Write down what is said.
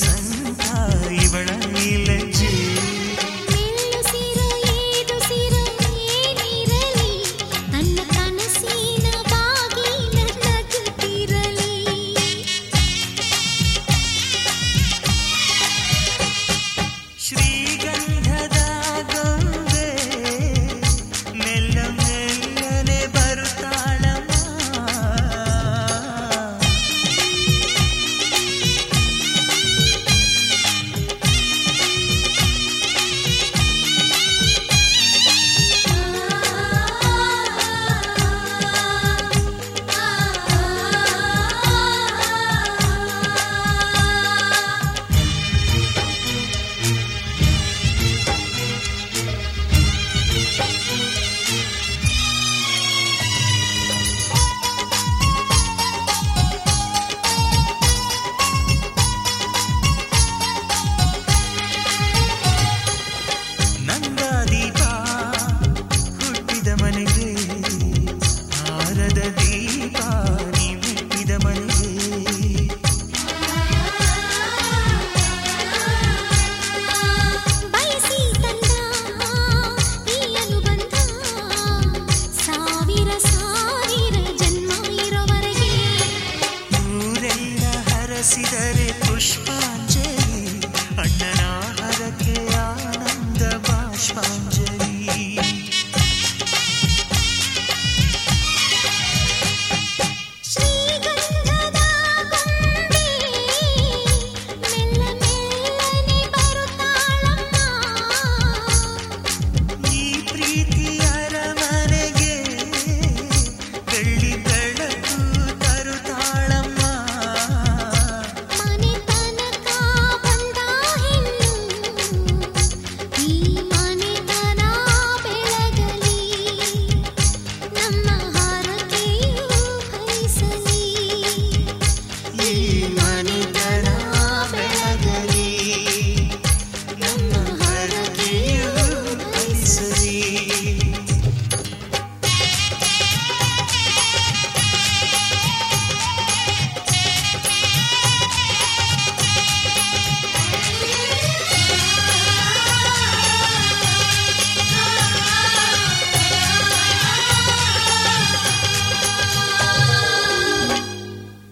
सन special. मानी जना